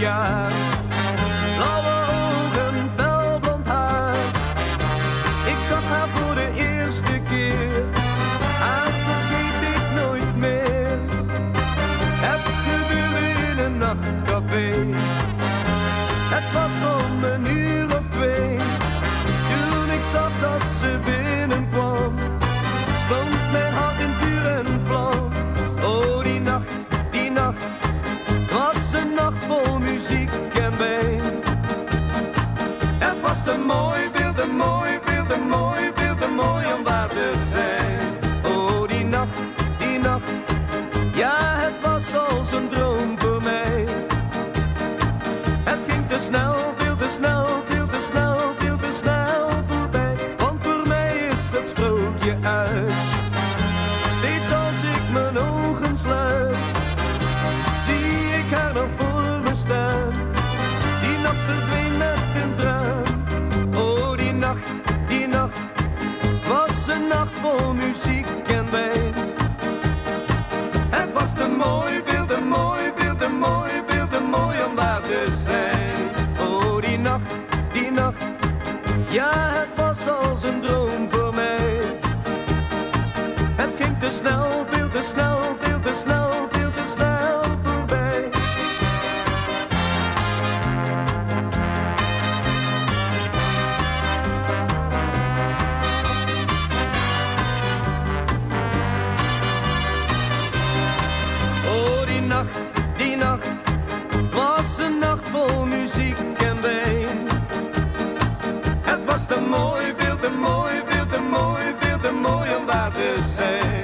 Yeah. Nacht vol muziek en wijn. Het was te mooi, veel te mooi, veel te mooi, veel te mooi om waar te zijn. Oh, die nacht, die nacht, ja, het was als een droom voor mij. Het ging te snel, een droom voor mij. Het ging te snel, veel te snel, veel te snel, veel te snel voorbij. Oh, die nacht, die nacht, was een nacht vol muziek en wijn. Het was te mooi, te